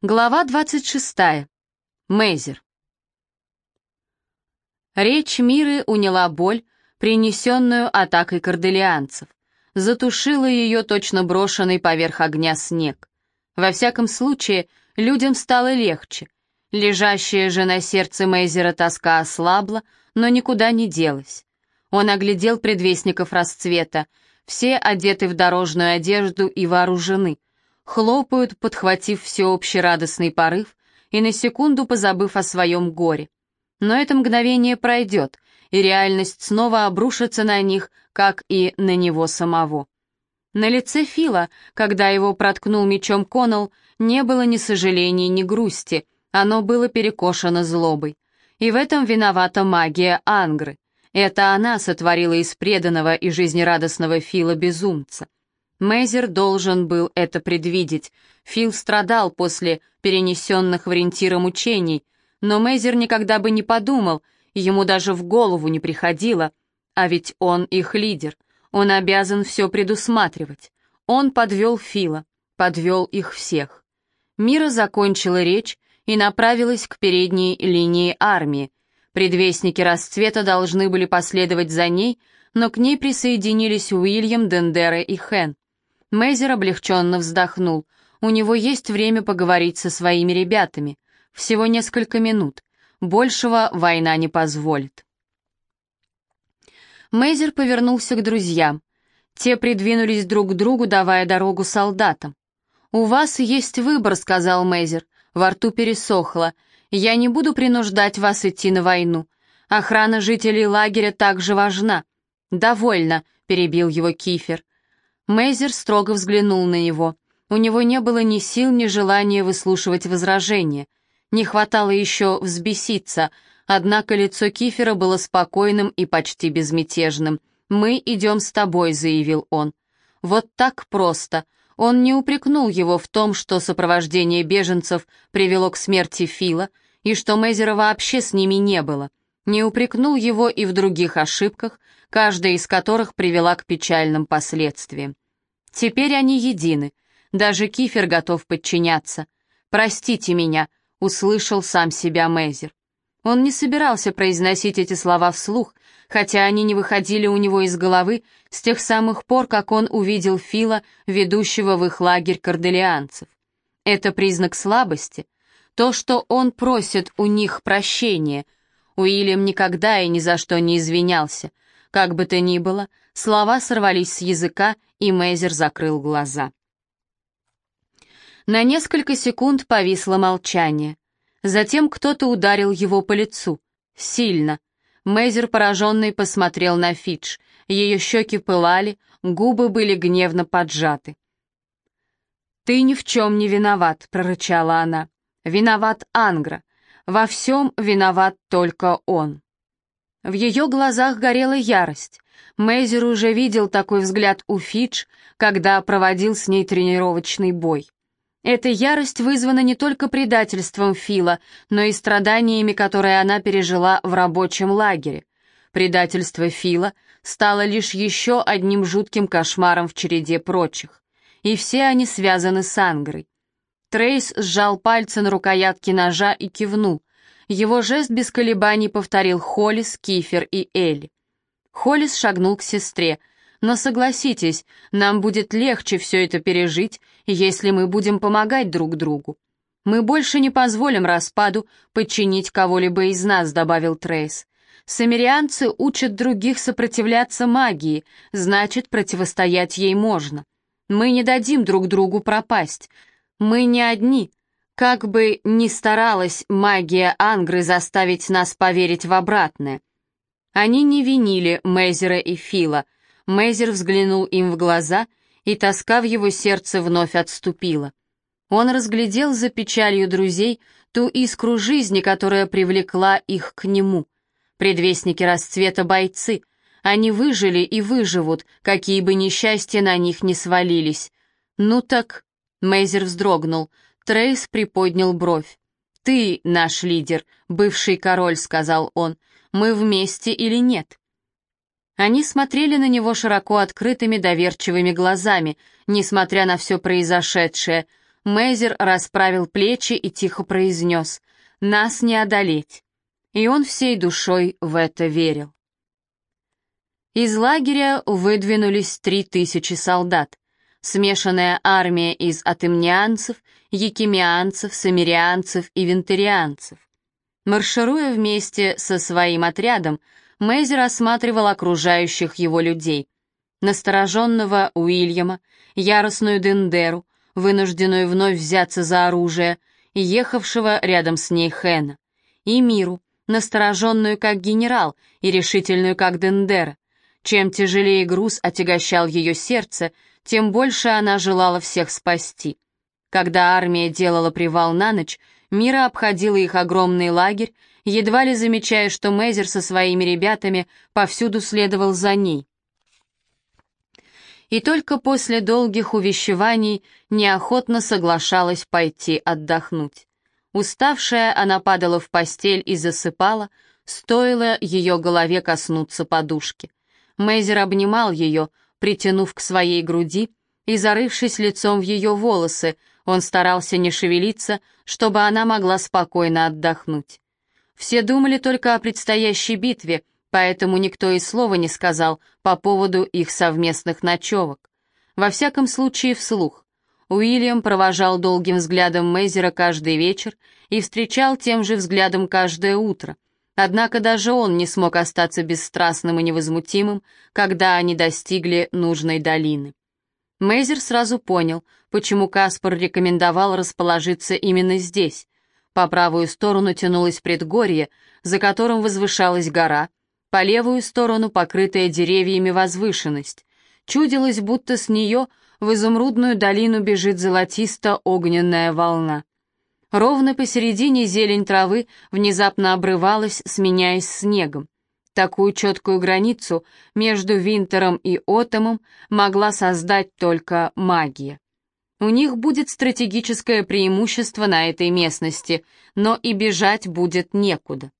Глава 26. Мейзер. Речь Миры уняла боль, принесенную атакой корделианцев, затушила ее точно брошенный поверх огня снег. Во всяком случае, людям стало легче. Лежащая же на сердце Мейзера тоска ослабла, но никуда не делась. Он оглядел предвестников расцвета, все одеты в дорожную одежду и вооружены — хлопают, подхватив всеобщий радостный порыв и на секунду позабыв о своем горе. Но это мгновение пройдет, и реальность снова обрушится на них, как и на него самого. На лице Фила, когда его проткнул мечом Коннелл, не было ни сожаления, ни грусти, оно было перекошено злобой. И в этом виновата магия Ангры. Это она сотворила из преданного и жизнерадостного Фила безумца. Мейзер должен был это предвидеть. Фил страдал после перенесенных в рентира мучений, но Мейзер никогда бы не подумал, ему даже в голову не приходило, а ведь он их лидер, он обязан все предусматривать. Он подвел Фила, подвел их всех. Мира закончила речь и направилась к передней линии армии. Предвестники расцвета должны были последовать за ней, но к ней присоединились Уильям, Дендера и Хэн. Мейзер облегченно вздохнул. У него есть время поговорить со своими ребятами. Всего несколько минут. Большего война не позволит. Мейзер повернулся к друзьям. Те придвинулись друг к другу, давая дорогу солдатам. «У вас есть выбор», — сказал Мейзер. Во рту пересохло. «Я не буду принуждать вас идти на войну. Охрана жителей лагеря также важна». «Довольно», — перебил его Кифер. Мейзер строго взглянул на него. У него не было ни сил, ни желания выслушивать возражения. Не хватало еще взбеситься, однако лицо Кифера было спокойным и почти безмятежным. «Мы идем с тобой», — заявил он. Вот так просто. Он не упрекнул его в том, что сопровождение беженцев привело к смерти Фила, и что Мейзера вообще с ними не было. Не упрекнул его и в других ошибках, каждая из которых привела к печальным последствиям. Теперь они едины. Даже Кифер готов подчиняться. «Простите меня», — услышал сам себя Мейзер. Он не собирался произносить эти слова вслух, хотя они не выходили у него из головы с тех самых пор, как он увидел Фила, ведущего в их лагерь корделианцев. Это признак слабости. То, что он просит у них прощения. Уильям никогда и ни за что не извинялся. Как бы то ни было, слова сорвались с языка, и Мейзер закрыл глаза. На несколько секунд повисло молчание. Затем кто-то ударил его по лицу. Сильно. Мейзер, пораженный, посмотрел на Фидж. Ее щеки пылали, губы были гневно поджаты. «Ты ни в чем не виноват», — прорычала она. «Виноват Ангра. Во всем виноват только он». В ее глазах горела ярость. Мейзер уже видел такой взгляд у Фидж, когда проводил с ней тренировочный бой. Эта ярость вызвана не только предательством Фила, но и страданиями, которые она пережила в рабочем лагере. Предательство Фила стало лишь еще одним жутким кошмаром в череде прочих. И все они связаны с Ангрой. Трейс сжал пальцы на рукоятке ножа и кивнул. Его жест без колебаний повторил Холлис, Кифер и Элли. Холлис шагнул к сестре. «Но согласитесь, нам будет легче все это пережить, если мы будем помогать друг другу. Мы больше не позволим распаду подчинить кого-либо из нас», — добавил Трейс. «Самирианцы учат других сопротивляться магии, значит, противостоять ей можно. Мы не дадим друг другу пропасть. Мы не одни. Как бы ни старалась магия Ангры заставить нас поверить в обратное. Они не винили Мейзера и Фила. Мейзер взглянул им в глаза, и тоска в его сердце вновь отступила. Он разглядел за печалью друзей ту искру жизни, которая привлекла их к нему. Предвестники расцвета бойцы. Они выжили и выживут, какие бы несчастья на них не свалились. Ну так... Мейзер вздрогнул. Трейс приподнял бровь. «Ты наш лидер, бывший король», — сказал он мы вместе или нет. Они смотрели на него широко открытыми доверчивыми глазами, несмотря на все произошедшее, Мейзер расправил плечи и тихо произнес «Нас не одолеть». И он всей душой в это верил. Из лагеря выдвинулись три тысячи солдат. Смешанная армия из атымнианцев, якимианцев, самирианцев и вентарианцев. Маршируя вместе со своим отрядом, Мейзер осматривал окружающих его людей. Настороженного Уильяма, яростную Дендеру, вынужденную вновь взяться за оружие, ехавшего рядом с ней Хэна. И Миру, настороженную как генерал и решительную как Дендера. Чем тяжелее груз отягощал ее сердце, тем больше она желала всех спасти. Когда армия делала привал на ночь, Мира обходила их огромный лагерь, едва ли замечая, что Мейзер со своими ребятами повсюду следовал за ней. И только после долгих увещеваний неохотно соглашалась пойти отдохнуть. Уставшая, она падала в постель и засыпала, стоило ее голове коснуться подушки. Мейзер обнимал ее, притянув к своей груди, и, зарывшись лицом в ее волосы, он старался не шевелиться, чтобы она могла спокойно отдохнуть. Все думали только о предстоящей битве, поэтому никто и слова не сказал по поводу их совместных ночевок. Во всяком случае, вслух. Уильям провожал долгим взглядом Мейзера каждый вечер и встречал тем же взглядом каждое утро. Однако даже он не смог остаться бесстрастным и невозмутимым, когда они достигли нужной долины. Мейзер сразу понял, почему Каспар рекомендовал расположиться именно здесь. По правую сторону тянулось предгорье, за которым возвышалась гора, по левую сторону покрытая деревьями возвышенность. Чудилось, будто с нее в изумрудную долину бежит золотисто-огненная волна. Ровно посередине зелень травы внезапно обрывалась, сменяясь снегом. Такую четкую границу между Винтером и Отомом могла создать только магия. У них будет стратегическое преимущество на этой местности, но и бежать будет некуда.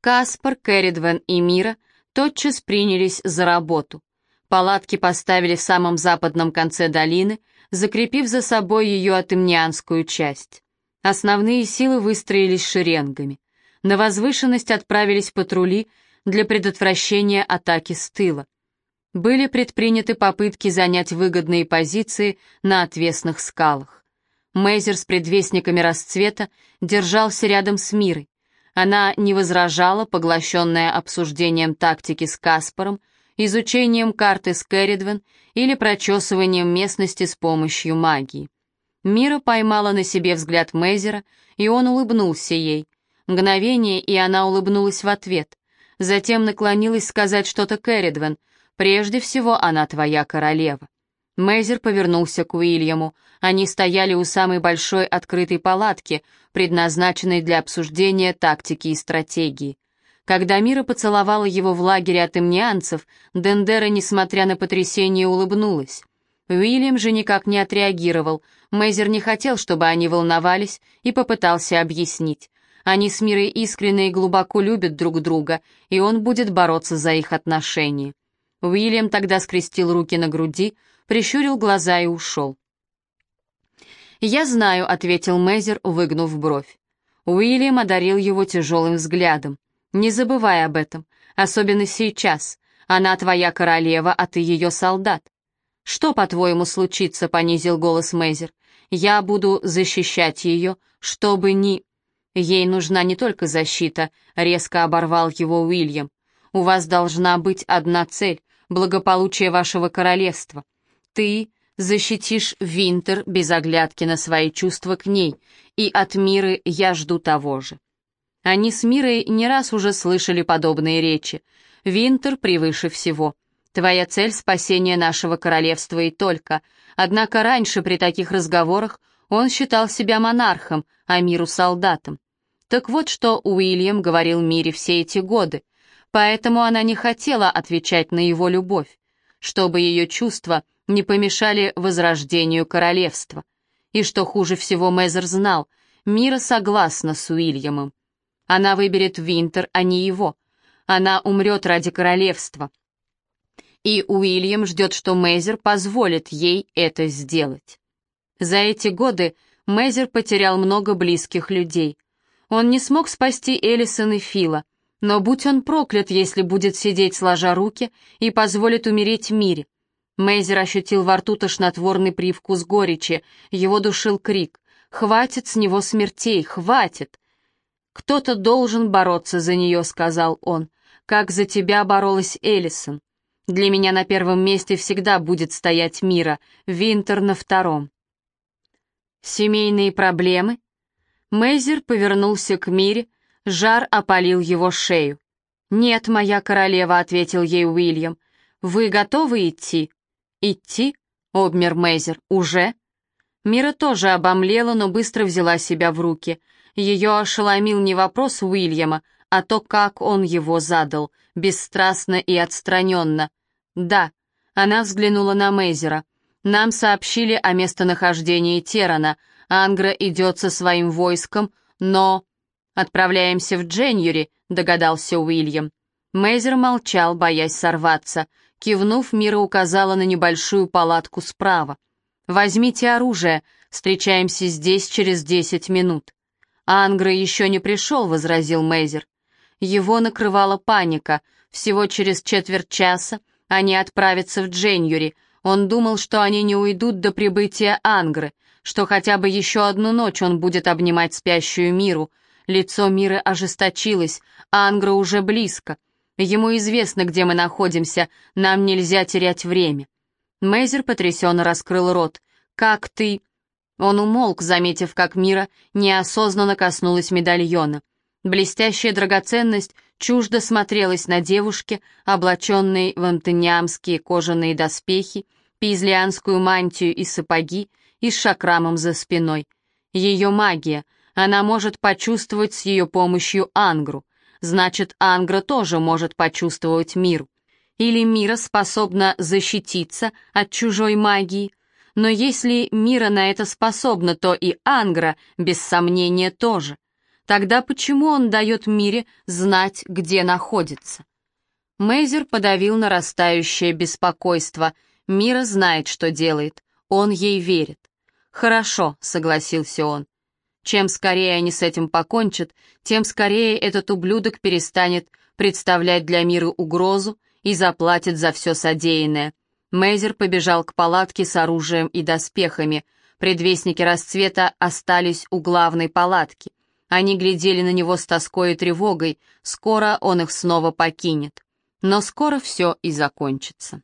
Каспар, Керридвен и Мира тотчас принялись за работу. Палатки поставили в самом западном конце долины, закрепив за собой ее атымнианскую часть. Основные силы выстроились шеренгами. На возвышенность отправились патрули для предотвращения атаки с тыла. Были предприняты попытки занять выгодные позиции на отвесных скалах. Мейзер с предвестниками расцвета держался рядом с Мирой. Она не возражала, поглощенная обсуждением тактики с Каспаром, изучением карты с Керридвен или прочесыванием местности с помощью магии. Мира поймала на себе взгляд Мейзера, и он улыбнулся ей. Мгновение, и она улыбнулась в ответ. Затем наклонилась сказать что-то Кэрридвен. «Прежде всего, она твоя королева». Мейзер повернулся к Уильяму. Они стояли у самой большой открытой палатки, предназначенной для обсуждения тактики и стратегии. Когда Мира поцеловала его в лагере от имнианцев, Дендера, несмотря на потрясение, улыбнулась. Уильям же никак не отреагировал. Мейзер не хотел, чтобы они волновались, и попытался объяснить. Они с Мирой искренне и глубоко любят друг друга, и он будет бороться за их отношения. Уильям тогда скрестил руки на груди, прищурил глаза и ушел. «Я знаю», — ответил Мейзер, выгнув бровь. Уильям одарил его тяжелым взглядом. «Не забывай об этом, особенно сейчас. Она твоя королева, а ты ее солдат». «Что, по-твоему, случится?» — понизил голос Мейзер. «Я буду защищать ее, чтобы ни...» «Ей нужна не только защита», — резко оборвал его Уильям. «У вас должна быть одна цель — благополучие вашего королевства. Ты защитишь Винтер без оглядки на свои чувства к ней, и от Миры я жду того же». Они с Мирой не раз уже слышали подобные речи. «Винтер превыше всего. Твоя цель — спасение нашего королевства и только. Однако раньше при таких разговорах он считал себя монархом, а миру солдатом. Так вот, что Уильям говорил Мире все эти годы, поэтому она не хотела отвечать на его любовь, чтобы ее чувства не помешали возрождению королевства. И что хуже всего Мезер знал, Мира согласна с Уильямом. Она выберет Винтер, а не его. Она умрет ради королевства. И Уильям ждет, что Мейзер позволит ей это сделать. За эти годы Мейзер потерял много близких людей. Он не смог спасти Элисон и Фила, но будь он проклят, если будет сидеть сложа руки и позволит умереть мире. Мейзер ощутил во рту тошнотворный привкус горечи, его душил крик. «Хватит с него смертей, хватит!» «Кто-то должен бороться за нее», — сказал он, — «как за тебя боролась Элисон. Для меня на первом месте всегда будет стоять Мира, Винтер на втором». «Семейные проблемы?» Мейзер повернулся к Мире, жар опалил его шею. «Нет, моя королева», — ответил ей Уильям. «Вы готовы идти?» «Идти?» — обмер Мейзер. «Уже?» Мира тоже обомлела, но быстро взяла себя в руки. Ее ошеломил не вопрос Уильяма, а то, как он его задал, бесстрастно и отстраненно. «Да», — она взглянула на Мейзера. «Нам сообщили о местонахождении Терана. Ангра идет со своим войском, но...» «Отправляемся в Дженюри», — догадался Уильям. Мейзер молчал, боясь сорваться. Кивнув, Мира указала на небольшую палатку справа. «Возьмите оружие, встречаемся здесь через десять минут». «Ангра еще не пришел», — возразил Мейзер. Его накрывала паника. Всего через четверть часа они отправятся в Дженюри. Он думал, что они не уйдут до прибытия Ангры, что хотя бы еще одну ночь он будет обнимать спящую Миру, Лицо Миры ожесточилось, а Ангра уже близко. Ему известно, где мы находимся, нам нельзя терять время. Мейзер потрясенно раскрыл рот. «Как ты...» Он умолк, заметив, как Мира неосознанно коснулась медальона. Блестящая драгоценность чуждо смотрелась на девушке, облаченной в антониамские кожаные доспехи, пизлианскую мантию и сапоги и с шакрамом за спиной. Ее магия — она может почувствовать с ее помощью Ангру. Значит, Ангра тоже может почувствовать мир. Или Мира способна защититься от чужой магии. Но если Мира на это способна, то и Ангра, без сомнения, тоже. Тогда почему он дает Мире знать, где находится? Мейзер подавил нарастающее беспокойство. Мира знает, что делает. Он ей верит. «Хорошо», — согласился он. Чем скорее они с этим покончат, тем скорее этот ублюдок перестанет представлять для мира угрозу и заплатит за все содеянное. Мейзер побежал к палатке с оружием и доспехами. Предвестники расцвета остались у главной палатки. Они глядели на него с тоской и тревогой, скоро он их снова покинет. Но скоро все и закончится.